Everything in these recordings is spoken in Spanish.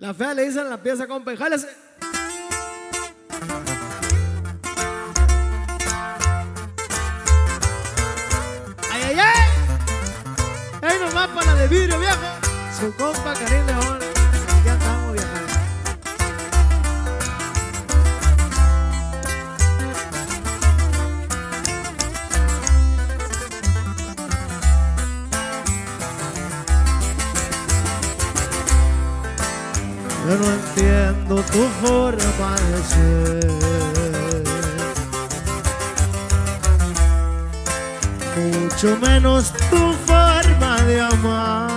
La fea le dicen la pieza, compa, y jálese. ¡Ay, ay, ay! ¡Ey, nomás para la de vidrio, viejo! Su compa Karim León. Yo no entiendo tu forma de ser. Mucho menos tu forma de amar.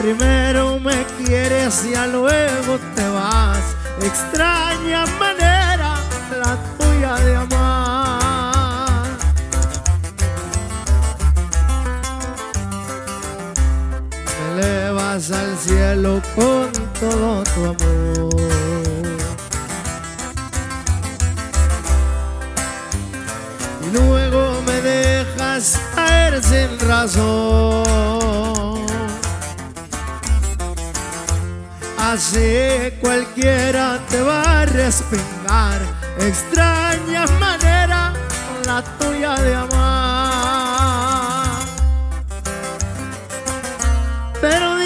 Primero me quieres y luego te vas. Extraña al cielo con todo tu amor. Y luego me dejas caer sin razón. Así cualquiera te va a respingar. Extraña manera la tuya de amar. Pero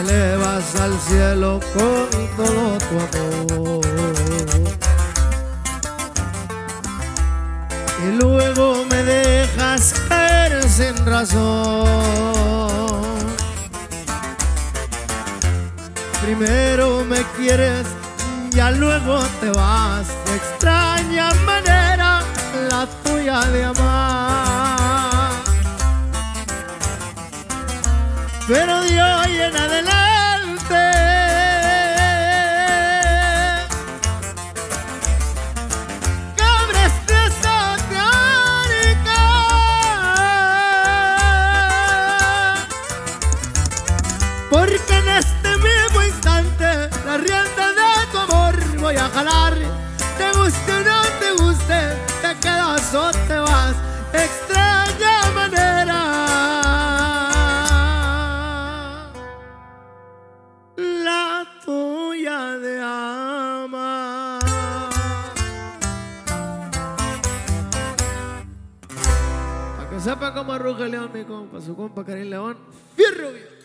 elevas al cielo con todo tu amor. Y luego me dejas caer sin razón. Primero me quieres, ya luego te vas. Extraña manera la tuya de amar. Pero de hoy en adelante que sepa cómo arruja el león, mi compa, su compa Karim León. ¡Fierro, viejo!